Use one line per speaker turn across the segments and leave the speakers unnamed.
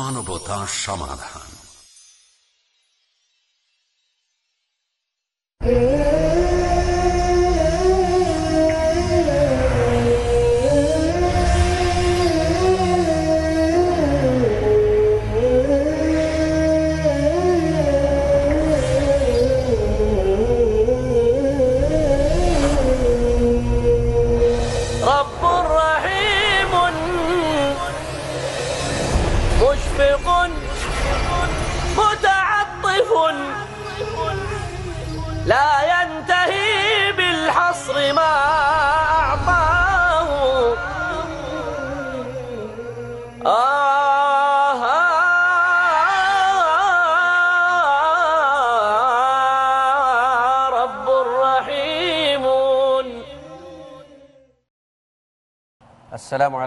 মানবতা সমাধান।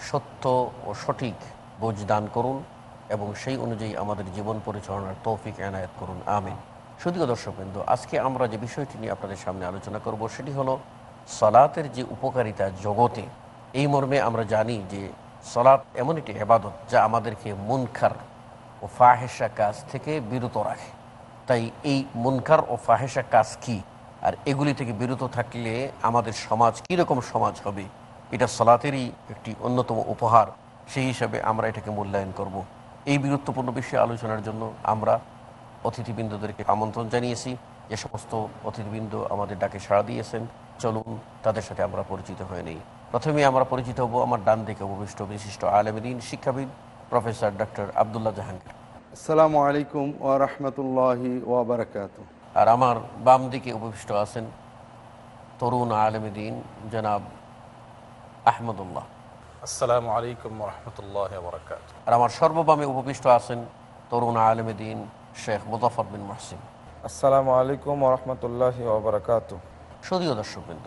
সত্য ও সঠিক বোঝ দান করুন এবং সেই অনুযায়ী আমাদের জীবন পরিচালনার তৌফিক এনায়ত করুন। আমিন। শুধুও দর্শকবৃন্দ, আজকে আমরা যে বিষয়টি নিয়ে আপনাদের সামনে আলোচনা করব সেটি হলো সলাতের যে উপকারিতা জগতে। এই মর্মে আমরা জানি যে সলাৎ এমন একটি এবাদত যা আমাদেরকে মুনখার ও ফাহেসা কাজ থেকে বিরত রাখে। তাই এই মুনকার ও ফাহেসা কাজ কি? আর এগুলি থেকে বিরত থাকলে আমাদের সমাজ কীরকম সমাজ হবে? এটা সলাতেরই একটি অন্যতম উপহার। সেই হিসাবে আমরা এটাকে মূল্যায়ন করব। এই গুরুত্বপূর্ণ বিষয়ে আলোচনার জন্য আমরা অতিথিবৃন্দদেরকে আমন্ত্রণ জানিয়েছি। যে সমস্ত অতিথিবৃন্দ আমাদের ডাকে সাড়া দিয়েছেন। চলুন তাদের সাথে আমরা পরিচিত হয়ে নিই। প্রথমে আমরা পরিচিত হব আমার ডান দিকে উপবিষ্ট বিশিষ্ট আলমদিন শিক্ষাবিদ প্রফেসর ডক্টর আবদুল্লাহ জাহাঙ্গীর।
আসসালামু আলাইকুম ওয়া রাহমাতুল্লাহি ওয়া বারাকাতুহু।
আর আমার বাম দিকে উপবিষ্ট আছেন তরুণ আলমদিন জনাব আহমদুল্লাহ।
আসসালামু আলাইকুম রহমতুল্লাহ বরকাত
আর আমার সর্ববামে উপবিষ্ট আছেন তরুণ আলমদিন শেখ মুজাফর বিন মহসিন।
আসসালামু আলাইকুম রহমতুল্লাহ ওবরাকাত
সদীয় দর্শকবৃন্দ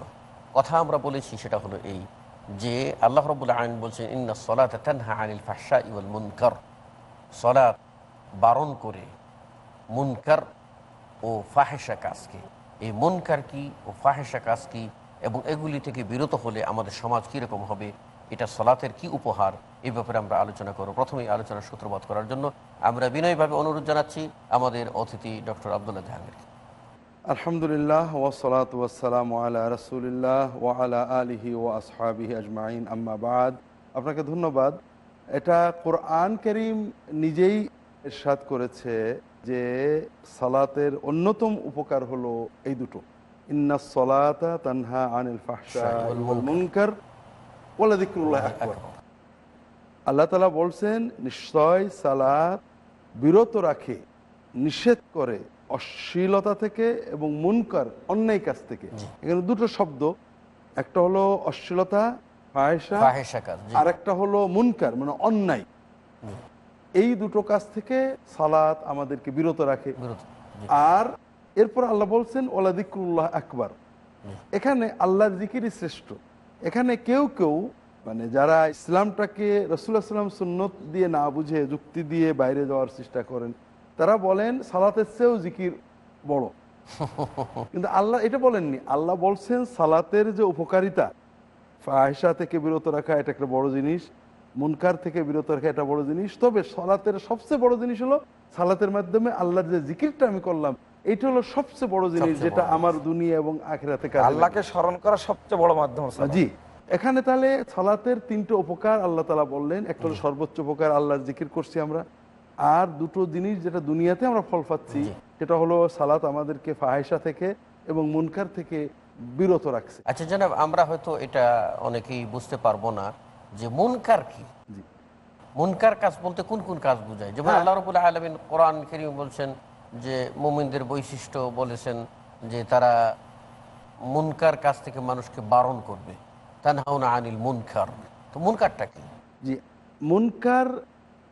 কথা আমরা বলেছি সেটা হলো এই যে আল্লাহ রবুল্লা আইন বলছেন ইন্না সলাত তানহা আনিল ফাহসা ইউল মুনকার। সলাত বারণ করে মুনকার ও ফাহেসা কাজকে। এই মুনকার কি ও ফাহেসা কাজ কি এবং এগুলি থেকে বিরত হলে আমাদের সমাজ কীরকম হবে, এটা সলাতের কি উপহার এই ব্যাপারে আমরা আলোচনা করব। প্রথমেই আলোচনার সূত্রপাত করার জন্য আমরা বিনয়ভাবে অনুরোধ জানাচ্ছি আমাদের অতিথি ডক্টর আবদুল্লাহ জাহাঙ্গীর
আলহামদুলিল্লাহ, ওয়াসসালাত ওয়াসসালামু আলা রাসূলিল্লাহ ওয়া আলা আলিহি ওয়া আসহাবিহি আজমাইন। আম্মাবাদ আপনাকে ধন্যবাদ। এটা কোরআন করিম নিজেই ইরশাদ করেছে যে সালাতের অন্যতম উপকার হলো এই দুটো। ইন্না সলাতা তানহা আনিল আকবার আল্লাহ তালা বলছেন নিশ্চয় সালাত বিরত রাখে নিষেধ করে অশ্লীলতা থেকে এবং মুনকার অন্যায় কাজ থেকে। এখানে দুটো শব্দ একটা হলো অশ্লীলতা। আর একটা হলো মুনকার মানে অন্যায়। এই দুটো কাজ থেকে সালাত আমাদেরকে বিরত রাখে। আর এরপর আল্লাহ বলছেন ওলা দিকুল্লাহ আকবার। এখানে আল্লাহর জিকিরই শ্রেষ্ঠ। এখানে কেউ কেউ মানে যারা ইসলামটাকে রসুল্লাহ সাল্লাম সুন্নত দিয়ে না বুঝে যুক্তি দিয়ে বাইরে যাওয়ার চেষ্টা করেন তারা বলেন সালাতের চেয়েও জিকির বড়। কিন্তু আল্লাহ এটা বলেননি। আল্লাহ বলছেন সালাতের যে উপকারিতা ফাহেসা থেকে বিরত রাখা এটা একটা বড় জিনিস মুনকার থেকে বিরত রাখা এটা বড় জিনিস। তবে সালাতের সবচেয়ে বড় জিনিস হলো সালাতের মাধ্যমে আল্লাহর যে জিকিরটা আমি করলাম এটা হলো সবচেয়ে বড় জিনিস যেটা আমার দুনিয়া এবং আখেরাতে
আল্লাহকে স্মরণ করা সবচেয়ে বড় মাধ্যম
জি। এখানে তাহলে সালাতের তিনটে উপকার আল্লাহ তালা বললেন। একটা হলো সর্বোচ্চ উপকার আল্লাহর জিকির করছি আমরা। আর দুটো জিনিস যেটা দুনিয়াতে আমরা ফল পাচ্ছি সেটা হলো সালাত আমাদেরকে ফাহেসা থেকে এবং মুনকার থেকে বিরত রাখছে।
আচ্ছা জানাব আমরা হয়তো এটা অনেকেই বুঝতে পারব না যে মুনকার কি। মুনকার কাজ বলতে কোন কোন কাজ বোঝায়? যেমন
হ্যাঁ।
আল্লাহ রবুল্লাহ আলমিন কোরআন করিম বলছেন যে মুমিনদের বৈশিষ্ট্য বলেছেন যে তারা মুনকার কাছ থেকে মানুষকে বারণ করবে। তানহাউনা আনিল মুনকার। তো মুনকারটা কি?
জি মুনকার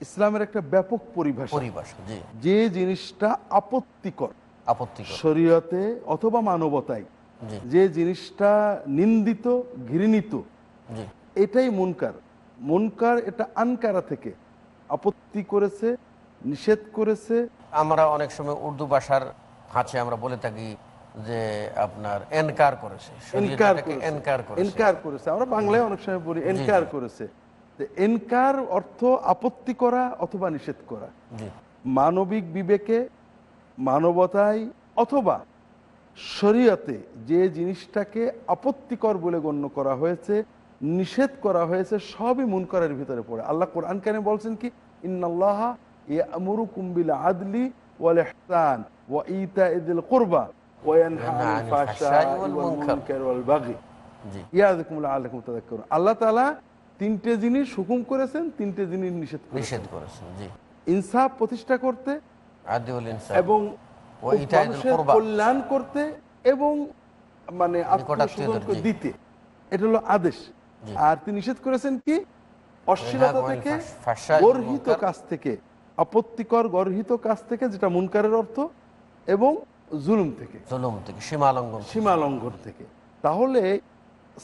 ইসলামের একটা ব্যাপক পরিভাষা।
পরিভাষা জি।
যে জিনিসটা আপত্তিকর
আপত্তিকর।
শরীয়তে অথবা মানবতায় যে জিনিসটা নিন্দিত ঘৃণিত এটাই মুনকার। মুনকার এটা আনকারা থেকে আপত্তি করেছে নিষেধ করেছে?
আমরা অনেক সময় উর্দু ভাষার ভাষায় আমরা বলে থাকি যে আপনার এনকার করেছে
এনকার করেছে।
এনকার করেছে।
এনকার করেছে। আমরা বাংলায় অনেক সময় বলি এনকার করেছে। এনকার অর্থ আপত্তি করা অথবা নিষেধ করা। মানবিক বিবেকে মানবতায় অথবা শরীয়তে যে জিনিসটাকে আপত্তিকর বলে গণ্য করা হয়েছে নিষেধ করা হয়েছে সবই মুনকারের ভিতরে পড়ে। আল্লাহ কোরআন কেন বলছেন কি ইন্নাল্লাহ আনিল
আনিল
ফাহশাই
ফাহশাই
ওয়াল
ওয়াল মুনকার।
মুনকার ওয়াল বাগি
জি.
ইয়াযকুম লাআল্লাকুম তাযাক্কারুন আল্লাহ তাআলা তিনটে জিনিস হুকুম করেছেন তিনটে জিনিস নিষেধ
নিষেধ করেছেন জি।
ইনসাফ প্রতিষ্ঠা করতে
আদিউল ইনসাফ
এবং। কল্যাণ করতে এবং মানে দিতে। এটা হলো আদেশ। আর তিনি নিষেধ করেছেন কি? অশ্লীলতা থেকে গর্হিত কাজ থেকে আপত্তিকর গর্হিত কাজ থেকে যেটা মুনকারের অর্থ এবং জুলুম থেকে।
জুলুম থেকে সীমা লঙ্ঘন
থেকে। তাহলে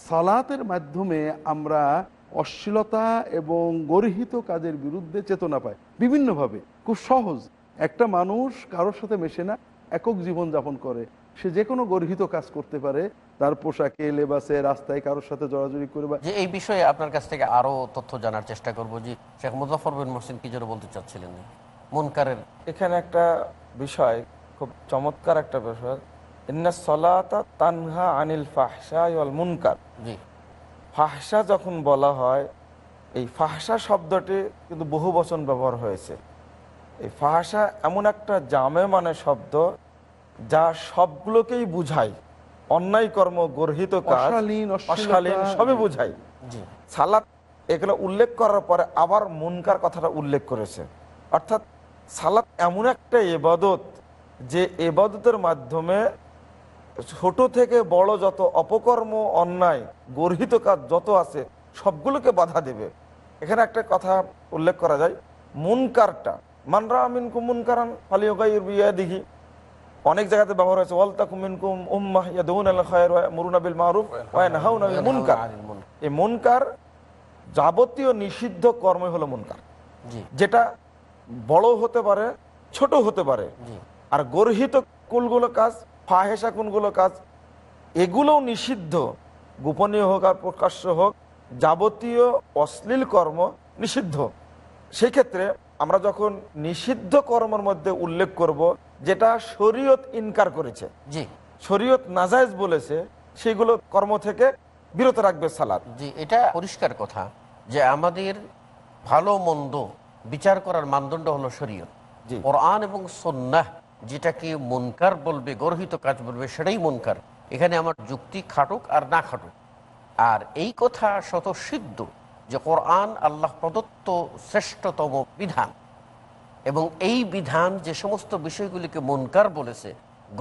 সালাতের মাধ্যমে আমরা অশ্লীলতা এবং গর্হিত কাজের বিরুদ্ধে চেতনা পাই। বিভিন্নভাবে খুব সহজ। একটা মানুষ কারোর সাথে মেশে না একক জীবন যাপন করে। সে যে কোনো গর্হিত কাজ করতে পারে তার পোশাকে লেবাসে রাস্তায় কারোর সাথে জড়াজড়ি করে বা
যে এই বিষয়ে আপনার কাছ থেকে আরও তথ্য জানার চেষ্টা করব যে শেখ মুজাফর বিন মোহসিন কি যেন বলতে চাচ্ছিলেন? মুনকারের
এখানে একটা বিষয় খুব চমৎকার একটা বিষয়। ইন্না সলাতা তানহা আনিল ফাহশা ওয়াল মুনকার।
জি।
ফাহসা যখন বলা হয় এই ফাহসা শব্দটি কিন্তু বহু বচন ব্যবহার হয়েছে। এই ফাহসা এমন একটা জামে মানে শব্দ যা সবগুলোকেই বুঝায়। অন্যায় কর্ম গর্হিত কাজ
অশালীন,
সবই বুঝায়
জি।
সালাত এগুলো উল্লেখ করার পরে আবার মুনকার কথাটা উল্লেখ করেছে। অর্থাৎ সালাত এমন একটা এবাদত যে এবাদতের মাধ্যমে ছোট থেকে বড় যত অপকর্ম অন্যায় গর্হিত কাজ যত আছে সবগুলোকে বাধা দেবে। এখানে একটা কথা উল্লেখ করা যায়। মুনকারটা মানরা আমিন কুমুনকারান ফালিওগাইর বিয়া দিঘি অনেক জায়গাতে ব্যবহার হয়েছে ওয়ালতা কুমিনকুম উম্মাহ ইয়াদউন আল খায়র ওয়া মুরুনা বিল মারুফ ওয়া আনিল মুনকার। এই মুনকার যাবতীয় নিষিদ্ধ কর্মই হলো মুনকার।
জি।
যেটা বড় হতে পারে ছোট হতে পারে।
জি।
আর গর্হিত কুলগুলো কাজ ফাহেসা কোনগুলো কাজ এগুলোও নিষিদ্ধ। গোপনীয় হোক আর প্রকাশ্য হোক যাবতীয় অশ্লীল কর্ম নিষিদ্ধ। সেই ক্ষেত্রে আমরা যখন নিষিদ্ধ কর্মের মধ্যে উল্লেখ করব যেটা শরীয়ত ইনকার করেছে।
জি।
শরীয়ত নাজায়েজ বলেছে সেগুলো কর্ম থেকে বিরত রাখবে সালাদ।
জি এটা পরিষ্কার কথা যে আমাদের ভালো মন্দ বিচার করার মানদণ্ড হলো শরীয়ত।
জি।
কোরআন এবং সন্ন্যাহ যেটাকে মনকার বলবে গর্হিত কাজ বলবে সেটাই মনকার। এখানে আমার যুক্তি খাটুক আর না খাটুক। আর এই কথা শত সিদ্ধ যে কোরআন আল্লাহ প্রদত্ত শ্রেষ্ঠতম বিধান। এবং এই বিধান যে সমস্ত বিষয়গুলিকে মনকার বলেছে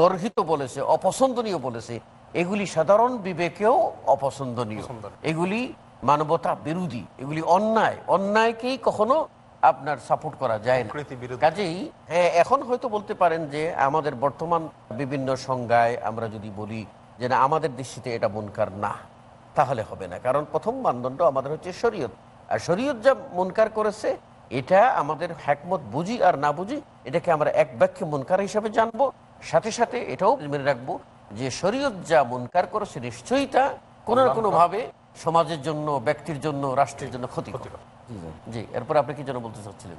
গর্হিত বলেছে অপছন্দনীয় বলেছে এগুলি সাধারণ বিবেকেও অপছন্দনীয়। এগুলি মানবতা বিরোধী এগুলি অন্যায়। অন্যায়কেই কখনো আপনার সাপোর্ট করা যায় না। কাজেই হ্যাঁ এখন হয়তো বলতে পারেন যে আমাদের বর্তমান বিভিন্ন সংজ্ঞায় আমরা যদি বলি যে না আমাদের দৃষ্টিতে এটা মনকার না তাহলে হবে না। কারণ প্রথম মানদণ্ড আমাদের হচ্ছে শরীয়ত। আর শরীয়ত যা মনকার করেছে এটা আমাদের হ্যাকমত বুঝি আর না বুঝি এটাকে আমরা এক বাক্যে মনকার হিসাবে জানব। সাথে সাথে এটাও মেনে রাখব যে শরীয়ত যা মনকার করেছে নিশ্চয়ই তা কোনো না কোনো ভাবে সমাজের জন্য ব্যক্তির জন্য রাষ্ট্রের জন্য ক্ষতি জি এরপর আপনি কি যেন বলতে চাচ্ছিলেন?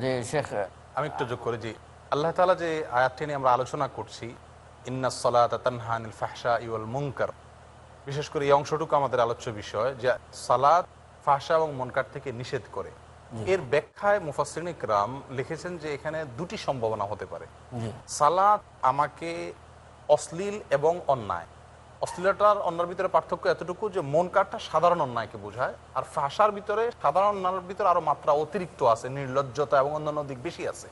যে শেখ
আমি একটু যোগ করি যে আল্লাহ তালা যে আয়াতটি নিয়ে আমরা আলোচনা করছি ইন্না সলাত তানহানিল ফাহসা ইউল মুনকার বিশেষ করে এই অংশটুকু আমাদের আলোচ্য বিষয় যে সালাদ ফাহসা এবং মুনকার থেকে নিষেধ করে। এর ব্যাখ্যায় মুফাসিন ইকরাম লিখেছেন যে এখানে দুটি সম্ভাবনা হতে পারে। সালাদ আমাকে অশ্লীল এবং অন্যায়। অশ্লীলতার অন্যার ভিতরে পার্থক্য এতটুকু যে মন কাঠটা সাধারণ অন্যায়কে বোঝায় আর ফাঁসার ভিতরে সাধারণ অন্যায়ের ভিতরে আরও মাত্রা অতিরিক্ত আছে নির্লজ্জতা এবং অন্যান্য দিক বেশি আছে।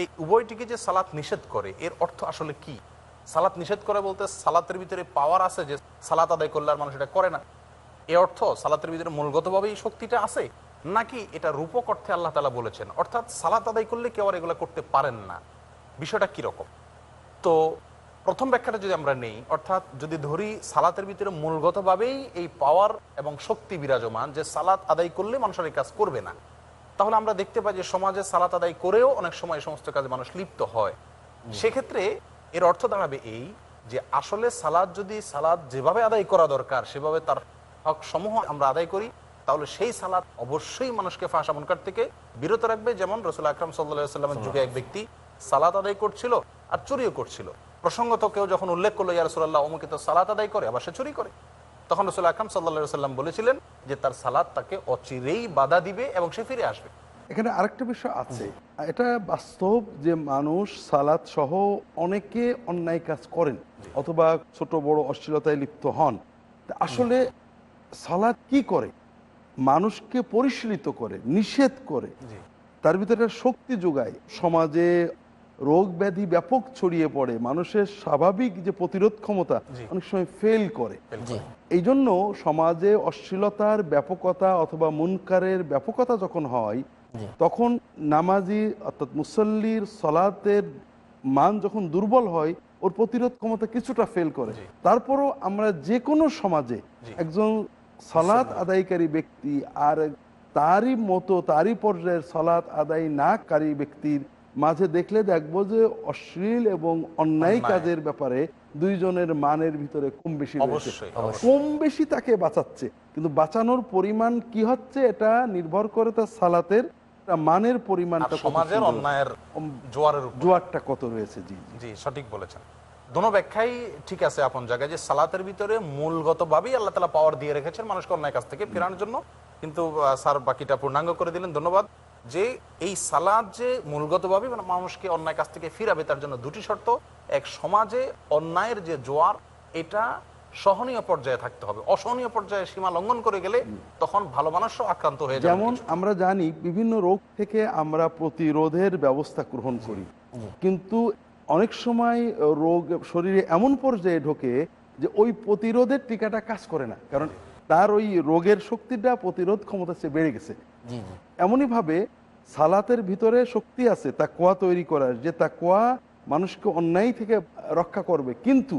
এই উভয়টিকে যে সালাত নিষেধ করে এর অর্থ আসলে কি? সালাত নিষেধ করে বলতে সালাতের ভিতরে পাওয়ার আছে যে সালাত আদায় করলে আর মানুষ এটা করে না। এ অর্থ সালাতের ভিতরে মূলগতভাবে এই শক্তিটা আছে? নাকি এটা রূপক অর্থে আল্লাহ তালা বলেছেন? অর্থাৎ সালাত আদায় করলে কেউ আর এগুলো করতে পারেন না। বিষয়টা কীরকম তো প্রথম ব্যাখ্যাটা যদি আমরা নেই অর্থাৎ যদি ধরি সালাতের ভিতরে মূলগতভাবেই এই পাওয়ার এবং শক্তি বিরাজমান যে সালাত আদায় করলে মানুষের এই কাজ করবে না। তাহলে আমরা দেখতে পাই যে সমাজে সালাত আদায় করেও অনেক সময় সমস্ত কাজে মানুষ লিপ্ত হয়। সেক্ষেত্রে এর অর্থ দাঁড়াবে এই যে আসলে সালাদ যদি সালাদ যেভাবে আদায় করা দরকার সেভাবে তার হক সমূহ আমরা আদায় করি তাহলে সেই সালাদ অবশ্যই মানুষকে ফাঁসা মনকার থেকে বিরত রাখবে। যেমন রসুল আকরাম সাল্লা সাল্লামের যুগে এক ব্যক্তি সালাত আদায় করছিল আর চুরিও করছিল। প্রসঙ্গত কেউ যখন উল্লেখ করল, ইয়া রসুল্লাহ অমুকে তো সালাত আদায় করে, আবার সে চুরি করে। তখন রসুল আকরাম সাল্লা সাল্লাম বলেছিলেন যে, তার সালাদ তাকে অচিরেই বাধা দিবে এবং সে ফিরে আসবে।
এখানে আরেকটা বিষয় আছে। এটা বাস্তব যে মানুষ সালাত সহ অনেকে অন্যায় কাজ করেন অথবা ছোট বড় অশ্লীলতায় লিপ্ত হন। আসলে সালাদ কি করে? মানুষকে পরিশীলিত করে নিষেধ করে তার ভিতরে শক্তি যোগায়। সমাজে রোগ ব্যাধি ব্যাপক ছড়িয়ে পড়ে মানুষের স্বাভাবিক যে প্রতিরোধ ক্ষমতা অনেক সময় ফেল করে। এই জন্য সমাজে অশ্লীলতার ব্যাপকতা অথবা মুনকারের ব্যাপকতা যখন হয় তখন নামাজি অর্থাৎ মুসল্লির সলাতের মান যখন দুর্বল হয় ওর প্রতিরোধ ক্ষমতা কিছুটা ফেল করে। তারপরও আমরা যে কোনো সমাজে একজন সলাৎ আদায়কারী ব্যক্তি আর তারই মতো তারই পর্যায়ের সলাৎ আদায় নাকারী ব্যক্তির মাঝে দেখলে দেখব যে অশ্লীল এবং অন্যায়। কাজের ব্যাপারে দুইজনের মানের ভিতরে কম বেশি। কম বেশি তাকে বাঁচাচ্ছে কিন্তু বাঁচানোর পরিমাণ কি হচ্ছে এটা নির্ভর করে তার সালাতের মানের পরিমাণটা জোয়ারটা কত রয়েছে জি। জি
সঠিক বলেছেন দোনো ব্যাখ্যাই ঠিক আছে আপন জায়গায় যে সালাতের ভিতরে মূলগত ভাবেই আল্লাহ তালা পাওয়ার দিয়ে রেখেছেন মানুষকে অন্যায় কাছ থেকে ফেরানোর জন্য। কিন্তু স্যার বাকিটা পূর্ণাঙ্গ করে দিলেন ধন্যবাদ। যে এই সালাদ যে মূলগত ভাবে মানুষকে অন্যায় কাছ থেকে ফিরাবে তার জন্য দুটি শর্ত। এক সমাজে অন্যায়ের যে জোয়ার এটা সহনীয় পর্যায়ে থাকতে হবে। অসহনীয় পর্যায়ে সীমা লঙ্ঘন করে গেলে তখন ভালো মানুষও আক্রান্ত হয়ে
যেমন আমরা জানি বিভিন্ন রোগ থেকে আমরা প্রতিরোধের ব্যবস্থা গ্রহণ করি। কিন্তু অনেক সময় রোগ শরীরে এমন পর্যায়ে ঢোকে যে ওই প্রতিরোধের টিকাটা কাজ করে না। কারণ তার ওই রোগের শক্তিটা প্রতিরোধ ক্ষমতা সে বেড়ে গেছে। এমনইভাবে সালাতের ভিতরে শক্তি আছে তা কোয়া তৈরি করার যে তা কোয়া মানুষকে অন্যায় থেকে রক্ষা করবে। কিন্তু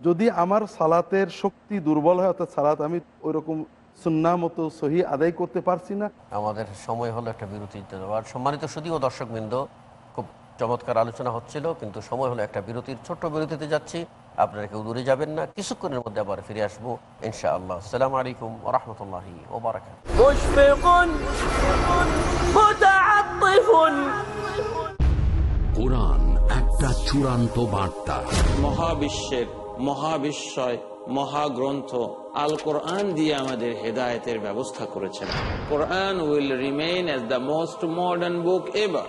যদি আমার সালাতের শক্তি দুর্বল হয় অর্থাৎ সালাত আমি ওই রকম সুন্না মতো সহি আদায় করতে পারছি না।
আমাদের সময় হলো একটা বিরতি। আর সম্মানিত শুধু দর্শকবৃন্দ চমৎকার আলোচনা হচ্ছিল কিন্তু সময় হলো একটা বিরতির। ছোট্ট বিরতিতে যাচ্ছি। আপনারা কেউ দূরে যাবেন না কিছুক্ষণের মধ্যে আবার ফিরে আসব ইনশা আল্লাহ সালাম আলাইকুম রহমতুল্লাহ
ওবরাক
কোরআন একটা চূড়ান্ত বার্তা।
মহাবিশ্বের মহাবিশ্বয় মহাগ্রন্থ আল কোরআন দিয়ে আমাদের হেদায়তের ব্যবস্থা করেছেন। Quran will remain as the most modern book ever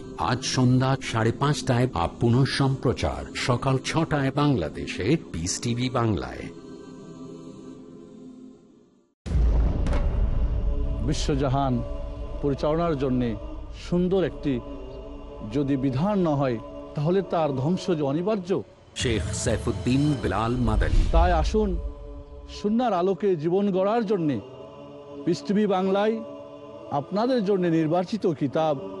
আজ সন্ধ্যা সাড়ে পাঁচটায় বা পুনঃ সম্প্রচার। সকাল ছটায় বাংলাদেশে পিস টিভি বাংলায়।
বিশ্বজাহান পরিচালনার জন্যে সুন্দর একটি যদি বিধান না হয় তাহলে তার ধ্বংস যে অনিবার্য।
শেখ সাইফুদ্দিন বিলাল মাদানী।
তাই আসুন সুনার আলোকে জীবন গড়ার জন্যে পৃথিবী বাংলায় আপনাদের জন্য নির্বাচিত কিতাব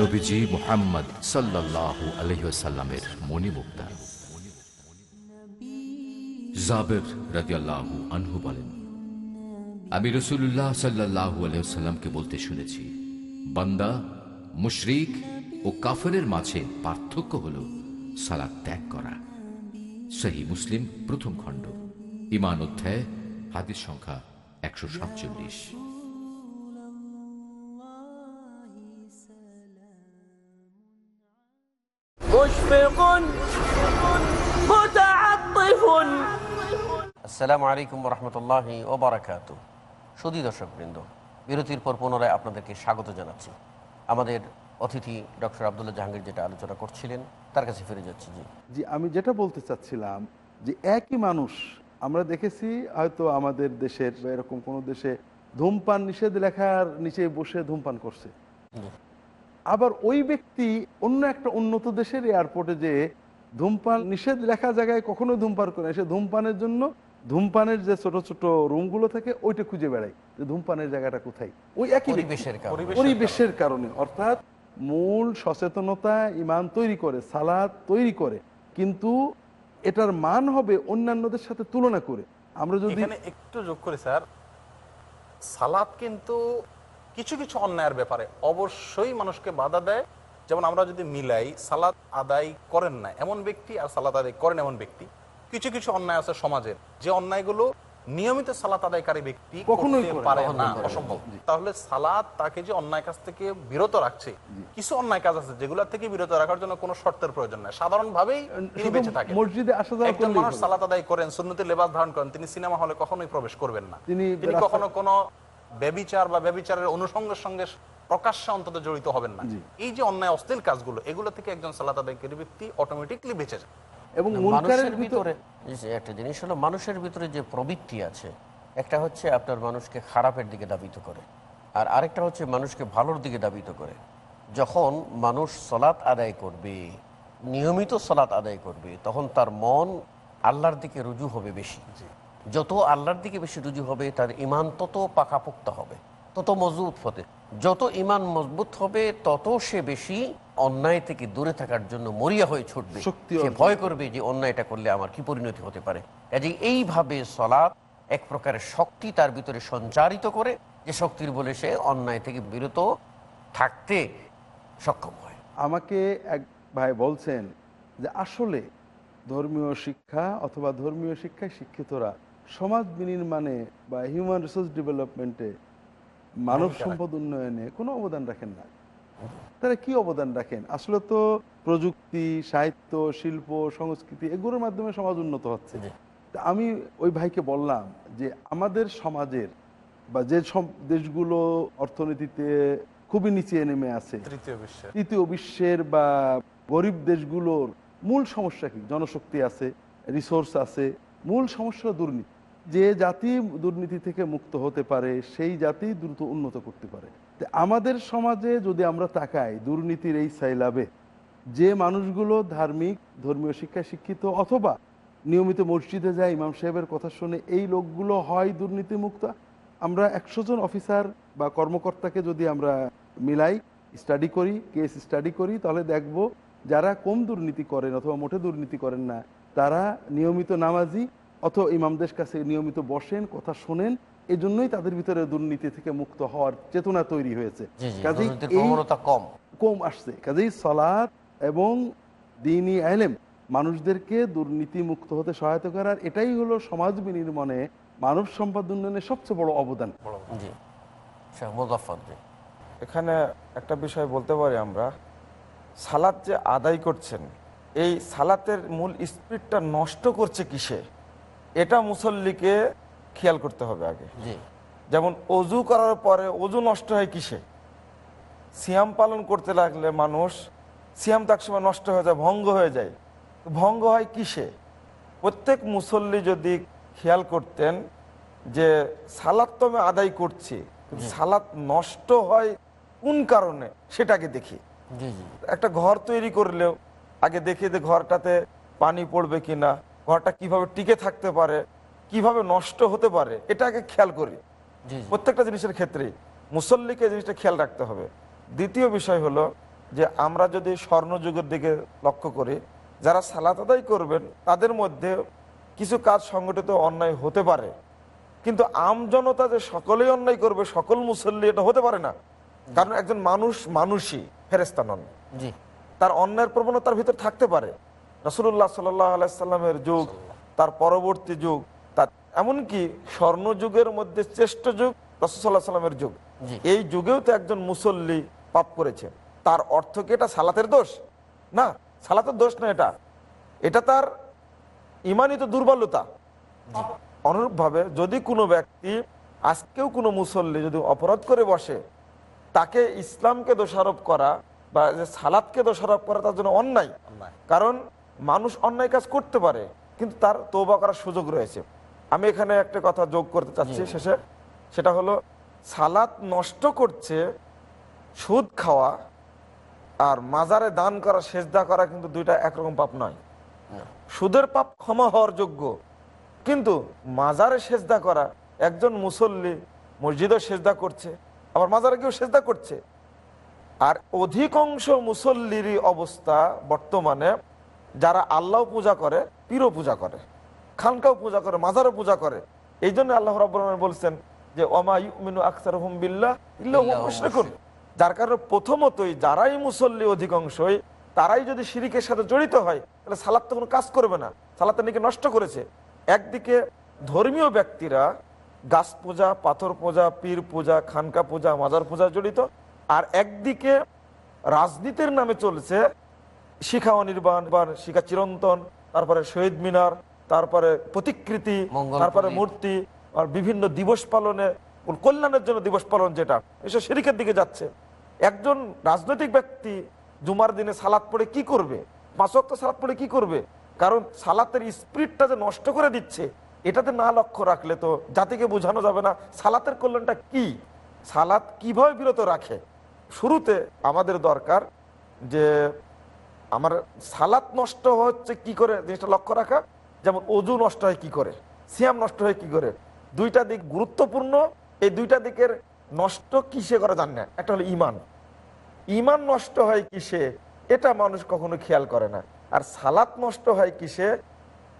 নবীজি মোহাম্মদ মণিমুক্তা। জাবের রাজিয়াল্লাহু আনহু বলেন, আমি রসুল্লাহ সাল্লাহু আলহামকে বলতে শুনেছি, বান্দা মুশরিক ও কাফেরের মাঝে পার্থক্য হল সালাদ ত্যাগ করা। সহি মুসলিম প্রথম খণ্ড, ইমান অধ্যায়, হাদিস সংখ্যা একশো সাতচল্লিশ।
مشفق متعطف
আসসালামু আলাইকুম রহমতুল্লাহ ও বারাকাত সুদী দর্শক বৃন্দ বিরতির পর পুনরায় আপনাদেরকে স্বাগত জানাচ্ছি আমাদের অতিথি ডক্টর আবদুল্লাহ জাহাঙ্গীর যেটা আলোচনা করছিলেন তার কাছে ফিরে যাচ্ছি জি
জি আমি যেটা বলতে চাচ্ছিলাম যে একই মানুষ আমরা দেখেছি হয়তো আমাদের দেশের বা এরকম কোনো দেশে ধূমপান নিষেধ লেখার নিচে বসে ধূমপান করছে
জি।
আবার ওই ব্যক্তি অন্য একটা উন্নত দেশের এয়ারপোর্টে যে ধূমপান নিষেধ লেখা জায়গায় কখনো ধূমপান করে। সে ধূমপানের জন্য ধূমপানের যে ছোট ছোট রুমগুলো থাকে ওইটা খুঁজে বেড়ায় যে ধূমপানের জায়গাটা কোথায়। ওই একই
পরিবেশের কারণে।
পরিবেশের কারণে। অর্থাৎ মূল সচেতনতা ইমান তৈরি করে সালাদ তৈরি করে। কিন্তু এটার মান হবে অন্যান্যদের সাথে তুলনা করে। আমরা যদি
এখানে একটু যোগ করি স্যার। সালাদ কিন্তু কিছু কিছু অন্যায়ের ব্যাপারে অবশ্যই মানুষকে বাধা দেয়। যেমন আমরা যদি মিলাই সালাদ আদায় করেন না এমন ব্যক্তি আর সালাদ আদায় করেন এমন ব্যক্তি। কিছু কিছু অন্যায় আছে সমাজের। যে অন্যায়গুলো নিয়মিত সালাত আদায়কারী ব্যক্তি
কখনোই
পারে না অসম্ভব। তাহলে সালাদ তাকে যে অন্যায় কাজ থেকে বিরত রাখছে কিছু অন্যায় কাজ আছে যেগুলো থেকে বিরত রাখার জন্য কোনো শর্তের প্রয়োজন নাই। সাধারণভাবেই তিনি বেঁচে থাকেন
মসজিদে আসা যাওয়া
একজন মানুষ সালাত আদায় করেন সুন্নতি লেবাস ধারণ করেন তিনি সিনেমা হলে কখনোই প্রবেশ করবেন না।
তিনি
তিনি কখনো কোনো ব্যবিচার বা ব্যবিচারের অনুষঙ্গের সঙ্গে প্রকাশ্যে অন্তত জড়িত হবেন না। এই যে অন্যায় অশ্লীল কাজগুলো এগুলো থেকে একজন সালাত আদায়কারী ব্যক্তি অটোমেটিকলি বেঁচে যায়।
এবং
মানুষের
ভিতরে
একটা জিনিস হলো মানুষের ভিতরে যে প্রবৃত্তি আছে একটা হচ্ছে আপনার মানুষকে খারাপের দিকে দাবিত করে আর আরেকটা হচ্ছে মানুষকে ভালোর দিকে দাবিত করে। যখন মানুষ সলাৎ আদায় করবে নিয়মিত সলাৎ আদায় করবে তখন তার মন আল্লাহর দিকে রুজু হবে বেশি। যত আল্লাহর দিকে বেশি রুজু হবে তার ইমান তত পাকাপোক্ত হবে তত মজবুত হতে যত ইমান মজবুত হবে তত সে বেশি অন্যায় থেকে দূরে থাকার জন্য মরিয়া হয়ে ছুটবে। সে ভয় করবে যে অন্যায়টা করলে আমার কি পরিণতি হতে পারে? কাজে এইভাবে সলাৎ এক প্রকারের শক্তি তার ভিতরে সঞ্চারিত করে যে শক্তির বলে সে অন্যায় থেকে বিরত থাকতে সক্ষম হয়।
আমাকে এক ভাই বলছেন যে আসলে ধর্মীয় শিক্ষা অথবা ধর্মীয় শিক্ষায় শিক্ষিতরা সমাজ বিনির্মাণে বা হিউম্যান রিসোর্স ডেভেলপমেন্টে মানব সম্পদ উন্নয়নে কোনো অবদান রাখেন না। তারা কি অবদান রাখেন? আসলে তো প্রযুক্তি সাহিত্য শিল্প সংস্কৃতি এগুলোর মাধ্যমে সমাজ উন্নত হচ্ছে। আমি ওই ভাইকে বললাম যে আমাদের সমাজের বা যে সব দেশগুলো অর্থনীতিতে খুবই নিচে নেমে আছে
তৃতীয় বিশ্বের।
বা গরিব দেশগুলোর মূল সমস্যা কি? জনশক্তি আছে রিসোর্স আছে মূল সমস্যা দুর্নীতি। যে জাতি দুর্নীতি থেকে মুক্ত হতে পারে, সেই জাতি দ্রুত উন্নত করতে পারে। আমাদের সমাজে যদি আমরা তাকাই, দুর্নীতির এই সাইলাবে, যে মানুষগুলো ধার্মিক, ধর্মীয় শিক্ষায় শিক্ষিত অথবা নিয়মিত মসজিদে যায়, ইমাম সাহেবের কথা শুনে এই লোকগুলো হয় দুর্নীতি মুক্ত আমরা একশো জন অফিসার বা কর্মকর্তাকে যদি আমরা মিলাই, স্টাডি করি, কেস স্টাডি করি, তাহলে দেখব যারা কম দুর্নীতি করেন অথবা মোটে দুর্নীতি করেন না, তারা নিয়মিত নামাজি অথবা ইমামদের কাছে নিয়মিত বসেন কথা শোনেন এজন্যই তাদের ভিতরে দুর্নীতি থেকে মুক্ত হওয়ার চেতনা তৈরি হয়েছে। কাজেই
কম।
কম আসছে। কাজেই সলাৎ এবং দিনই আলেম মানুষদেরকে দুর্নীতি মুক্ত হতে সহায়তা করার এটাই হলো সমাজ বিনির্মাণে মানব সম্পদ উন্নয়নের সবচেয়ে বড় অবদান।
এখানে একটা বিষয় বলতে পারি আমরা। সালাদ যে আদায় করছেন এই সালাতের মূল স্পিডটা নষ্ট করছে কিসে? এটা মুসল্লিকে খেয়াল করতে হবে আগে। যেমন অজু করার পরে অজু নষ্ট হয় কিসে? সিয়াম পালন করতে লাগলে মানুষ সিয়াম তো একসময় নষ্ট হয়ে যায় ভঙ্গ হয়ে যায়। ভঙ্গ হয় কিসে? প্রত্যেক মুসল্লি যদি খেয়াল করতেন যে সালাদ তো আমি আদায় করছি সালাদ নষ্ট হয় কোন কারণে? সেটাকে দেখি। একটা ঘর তৈরি করলেও আগে দেখি যে ঘরটাতে পানি পড়বে কিনা। ঘরটা কীভাবে টিকে থাকতে পারে কীভাবে নষ্ট হতে পারে এটা আগে খেয়াল করি। প্রত্যেকটা জিনিসের ক্ষেত্রে মুসল্লিকে জিনিসটা খেয়াল রাখতে হবে। দ্বিতীয় বিষয় হলো যে আমরা যদি স্বর্ণযুগের দিকে লক্ষ্য করি যারা সালাত আদায় করবেন তাদের মধ্যে কিছু কাজ সংগঠিত অন্যায় হতে পারে। কিন্তু আম জনতা যে সকলেই অন্যায় করবে সকল মুসল্লি এটা হতে পারে না। কারণ একজন মানুষ মানুষই ফেরেস্তা নন।
জি।
তার অন্যায়ের প্রবণতার ভিতর থাকতে পারে। রসুল্লাহ সাল্লাহ আলাইসাল্লামের যুগ তার পরবর্তী যুগ তার এমনকি স্বর্ণযুগের মধ্যে শ্রেষ্ঠ যুগ রসুল্লাহ সাল্লামের যুগ। এই যুগেও তো একজন মুসল্লি পাপ করেছে। তার অর্থ কি এটা সালাতের দোষ? না সালাতের দোষ না এটা। এটা তার ইমানিত দুর্বলতা। অনুরূপভাবে যদি কোনো ব্যক্তি আজকেও কোনো মুসল্লি যদি অপরাধ করে বসে তাকে ইসলামকে দোষারোপ করা বা সালাদকে দোষারোপ করা তার জন্য অন্যায়। কারণ মানুষ অন্যায় কাজ করতে পারে কিন্তু তার তৌবা করার সুযোগ রয়েছে। আমি এখানে একটা কথা যোগ করতে চাচ্ছি শেষে সেটা হলো সালাত নষ্ট করছে সুদ খাওয়া আর মাজারে দান করা সেজদা করা কিন্তু দুইটা একরকম পাপ নয়। সুদের পাপ ক্ষমা হওয়ার যোগ্য কিন্তু মাজারে সেজদা করা একজন মুসল্লি মসজিদও সেজদা করছে আবার মাজারে কেউ সেজদা করছে। আর অধিকাংশ মুসল্লিরই অবস্থা বর্তমানে যারা আল্লাহ পূজা করে পীরও পূজা করে খানকাও পূজা করে মাজারও পূজা করে। এই জন্য আল্লাহ রব্বর বলছেন যে হুম বিল্লাহ যার কারণে প্রথমতই যারাই মুসল্লি অধিকাংশই তারাই যদি শিরিকের সাথে জড়িত হয় তাহলে সালাদ তো কোনো কাজ করবে না। সালাতের নাকি নষ্ট করেছে। একদিকে ধর্মীয় ব্যক্তিরা গাছ পূজা পাথর পূজা পীর পূজা খানকা পূজা মাজার পূজা জড়িত। আর একদিকে রাজনীতির নামে চলছে শিখা অনির্বাণ বা শিখা চিরন্তন তারপরে শহীদ মিনার তারপরে প্রতিকৃতি তারপরে মূর্তি আর বিভিন্ন দিবস পালনে কল্যাণের জন্য দিবস পালন যেটা এসব শিরিকের দিকে যাচ্ছে। একজন রাজনৈতিক ব্যক্তি জুমার দিনে সালাদ পড়ে কি করবে? পাঁচ ওয়াক্ত সালাদ পড়ে কি করবে? কারণ সালাতের স্পিরিটটা যে নষ্ট করে দিচ্ছে এটাতে না লক্ষ্য রাখলে তো জাতিকে বোঝানো যাবে না সালাতের কল্যাণটা কি? সালাত কীভাবে বিরত রাখে? শুরুতে আমাদের দরকার যে আমার সালাত নষ্ট হচ্ছে কি করে? জিনিসটা লক্ষ্য রাখা। যেমন অজু নষ্ট হয় কি করে? সিয়াম নষ্ট হয় কি করে? দুইটা দিক গুরুত্বপূর্ণ। এই দুইটা দিকের নষ্ট কিসে করে জান না। একটা হলো ইমান। ইমান নষ্ট হয় কিসে? এটা মানুষ কখনো খেয়াল করে না। আর সালাত নষ্ট হয় কিসে?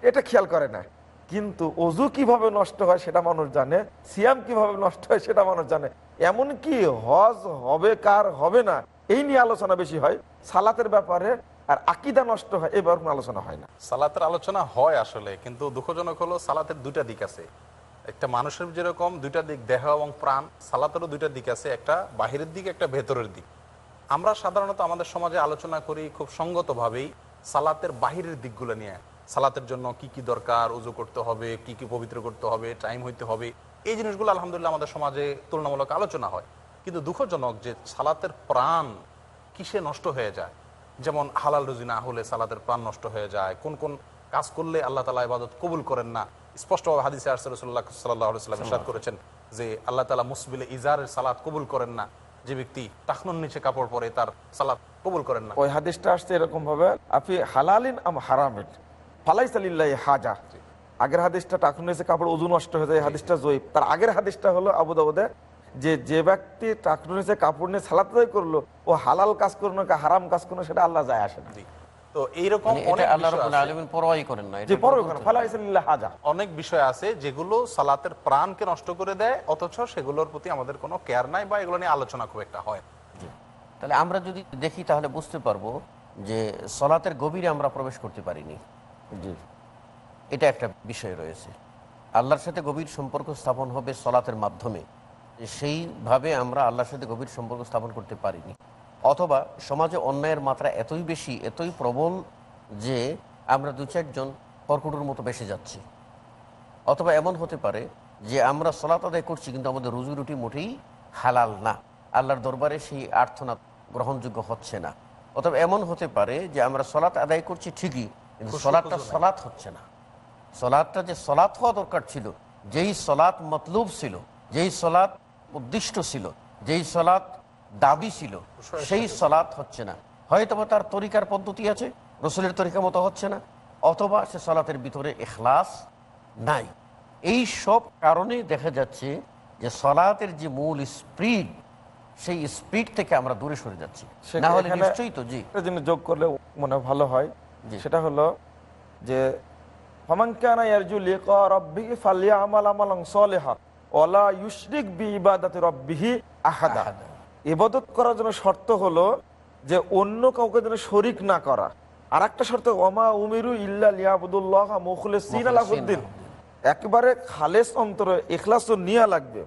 এটা খেয়াল করে না। কিন্তু অজু কীভাবে নষ্ট হয় সেটা মানুষ জানে। সিয়াম কীভাবে নষ্ট হয় সেটা মানুষ জানে। এমন কি হজ হবে, কার হবে না, এই নিয়ে আলোচনা বেশি হয়। সালাতের ব্যাপারে আর আকিদা নষ্ট হয় এবার কোনো আলোচনা হয় না।
সালাতের আলোচনা হয় আসলে, কিন্তু দুঃখজনক হলো সালাতের দুইটা দিক আছে। একটা মানুষের যেরকম দুইটা দিক, দেহ এবং প্রাণ, সালাতেরও দুইটা দিক আছে, একটা বাহিরের দিক, একটা ভেতরের দিক। আমরা সাধারণত আমাদের সমাজে আলোচনা করি খুব সঙ্গতভাবেই সালাতের বাহিরের দিকগুলো নিয়ে। সালাতের জন্য কি কি দরকার, উজু করতে হবে, কি কি পবিত্র করতে হবে, টাইম হইতে হবে, এই জিনিসগুলো আলহামদুলিল্লাহ আমাদের সমাজে তুলনামূলক আলোচনা হয়। কিন্তু দুঃখজনক যে সালাতের প্রাণ কিসে নষ্ট হয়ে যায়? যেমন হালাল রুজি না হলে সালাতের প্রাণ নষ্ট হয়ে যায় কোন কোন কাজ করলে আল্লাহ তালা ইবাদত কবুল করেন না? স্পষ্টভাবে হাদিসে আরসাল্লাহ সাল্লাহ সাল্লাম ইরশাদ করেছেন যে আল্লাহ তালা মুসবিলে ইজারের সালাদ কবুল করেন না। যে ব্যক্তি টাকনুর নিচে কাপড় পরে তার সালাত কবুল করেন না।
ওই হাদিসটা আসছে এরকম ভাবে আপনি হালালিন আম হারামিন? ফালাই সালিল্লাহ হাজা। আগের হাদিসটা টাকুন কাপড় ওজন নষ্ট হয়ে যায় হাদিসটা জয়ীব তার আগের হাদিসটা হলো আবু দাউদে যে যে ব্যক্তি টাকুন এসে কাপড় নিয়ে সালাত করল ও হালাল কাজ করল না হারাম কাজ করল সেটা আল্লাহ যায় আসে না।
তো এইরকম
মানে
অনেক বিষয় আছে। যেগুলো সালাতের প্রাণকে নষ্ট করে দেয় অথচ সেগুলোর প্রতি আমাদের কোনো কেয়ার নাই বা এগুলো নিয়ে আলোচনা খুব একটা হয়
তাহলে আমরা যদি দেখি তাহলে বুঝতে পারব যে সলাতের গভীরে আমরা প্রবেশ করতে পারিনি।
জি।
এটা একটা বিষয় রয়েছে। আল্লাহর সাথে গভীর সম্পর্ক স্থাপন হবে সলাতের মাধ্যমে। সেইভাবে আমরা আল্লাহর সাথে গভীর সম্পর্ক স্থাপন করতে পারিনি। অথবা সমাজে অন্যায়ের মাত্রা এতই বেশি এতই প্রবল যে আমরা দু চারজন কর্কটুর মতো বেসে যাচ্ছি। অথবা এমন হতে পারে যে আমরা সলাত আদায় করছি কিন্তু আমাদের রুজি রুটি মোটেই হালাল না। আল্লাহর দরবারে সেই আর্থনাদ গ্রহণযোগ্য হচ্ছে না। অথবা এমন হতে পারে যে আমরা সলাত আদায় করছি ঠিকই কিন্তু সলাৎটা সলাৎ হচ্ছে না। সলাৎটা যে সলাৎ হওয়া দরকার ছিল যেই সলাৎ মতলুব ছিল যেই সলাৎ উদ্দিষ্ট ছিল যেই সলাৎ দাবি ছিল সেই সলাৎ হচ্ছে না। হয়তো তার তরিকার পদ্ধতি আছে রসুলের তরিকা মতো হচ্ছে না অথবা সে সলাতের ভিতরে এখলাস নাই। এই সব কারণে দেখা যাচ্ছে যে সলাতের যে মূল স্পিড সেই স্পিড থেকে আমরা দূরে সরে যাচ্ছি।
সেটা
না হলে নিশ্চয়ই তো জি।
জিনিস যোগ করলে মনে ভালো হয়। সেটা হলো যে ফমাঙ্কানা ইয়ারজু লিকা রব্বিহি ফালিয়া আমাল আমালাং সলেহা। OLA ইউশরিক B ইবাদাতি রব্বিহি আহাদা। ইবাদত করার জন্য শর্ত হলো যে অন্য কাউকে যেন শরিক না করা। আর একটা শর্ত ওমা উমিরু ইল্লা লিয়াবুদুল্লাহ মুখলিসিন আলাহুদ্দিন একবারে খালেস অন্তরে এখলাস নিয়া লাগবে।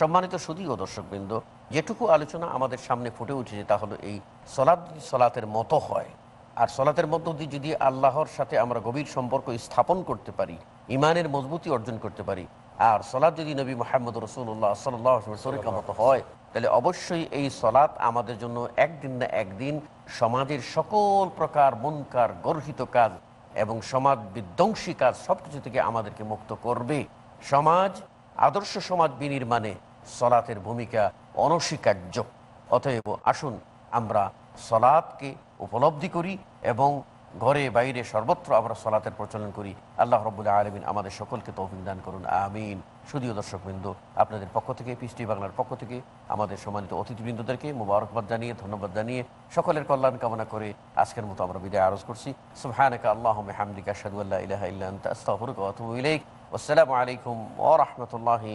সম্মানিত সুদী ও দর্শকবৃন্দ যেটুকু আলোচনা আমাদের সামনে ফুটে উঠেছে তা হলো এই সলাদ সলাতের মতো হয়। আর সলাতের মধ্য দিয়ে যদি আল্লাহর সাথে আমরা গভীর সম্পর্ক স্থাপন করতে পারি ইমানের মজবুতি অর্জন করতে পারি আর সলাদ যদি নবী মোহাম্মদ রসুল্লাহ সাল্লাহ মতো হয় তাহলে অবশ্যই এই সলাৎ আমাদের জন্য একদিন না একদিন সমাজের সকল প্রকার মনকার গর্হিত কাজ এবং সমাজ বিধ্বংসী কাজ সব কিছু থেকে আমাদেরকে মুক্ত করবে। সমাজ আদর্শ সমাজ বিনির্মাণে সলাতের ভূমিকা অনস্বীকার্য। অতএব আসুন আমরা সলাৎকে উপলব্ধি করি এবং ঘরে বাইরে সর্বত্র আমরা সলাতের প্রচলন করি। আল্লাহ রবুল্লাহ আলমিন আমাদের সকলকে তৌফিক দান করুন, আমিন। শুধুও দর্শকবৃন্দ, আপনাদের পক্ষ থেকে পিস্টি বাংলার পক্ষ থেকে, আমাদের সম্মানিত অতিথিবৃন্দদেরকে মুবারকবাদ জানিয়ে, ধন্যবাদ জানিয়ে সকলের কল্যাণ কামনা করে আজকের মতো আমরা বিদায় আরজ করছি। সুহানাকা আল্লাহ হামদিকা সাদুল্লাহ ইলাহা ইল্লা আনতা, আস্তাগফিরুকা ওয়া ইলাইক। আসসালামু আলাইকুম রাহমাতুল্লাহি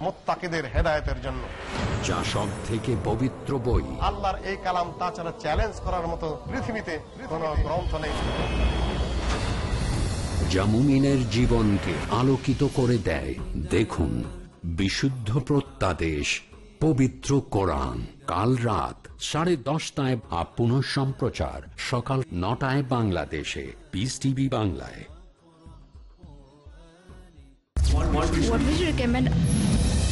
মুত্তাকিদের হেদায়েতের জন্য।
যা সব থেকে পবিত্র বই।
আল্লাহর এই কালাম তাছাড়া চ্যালেঞ্জ করার মতো পৃথিবীতে কোনো গ্রন্থ নেই।
যা মুমিনের জীবনকে আলোকিত করে দেয়। দেখুন বিশুদ্ধ প্রত্যাদেশ পবিত্র কোরআন। কাল রাত সাড়ে দশটায় আপন সম্প্রচার সকাল নটায় বাংলাদেশে। পিস টিভি বাংলায়।
What would you recommend?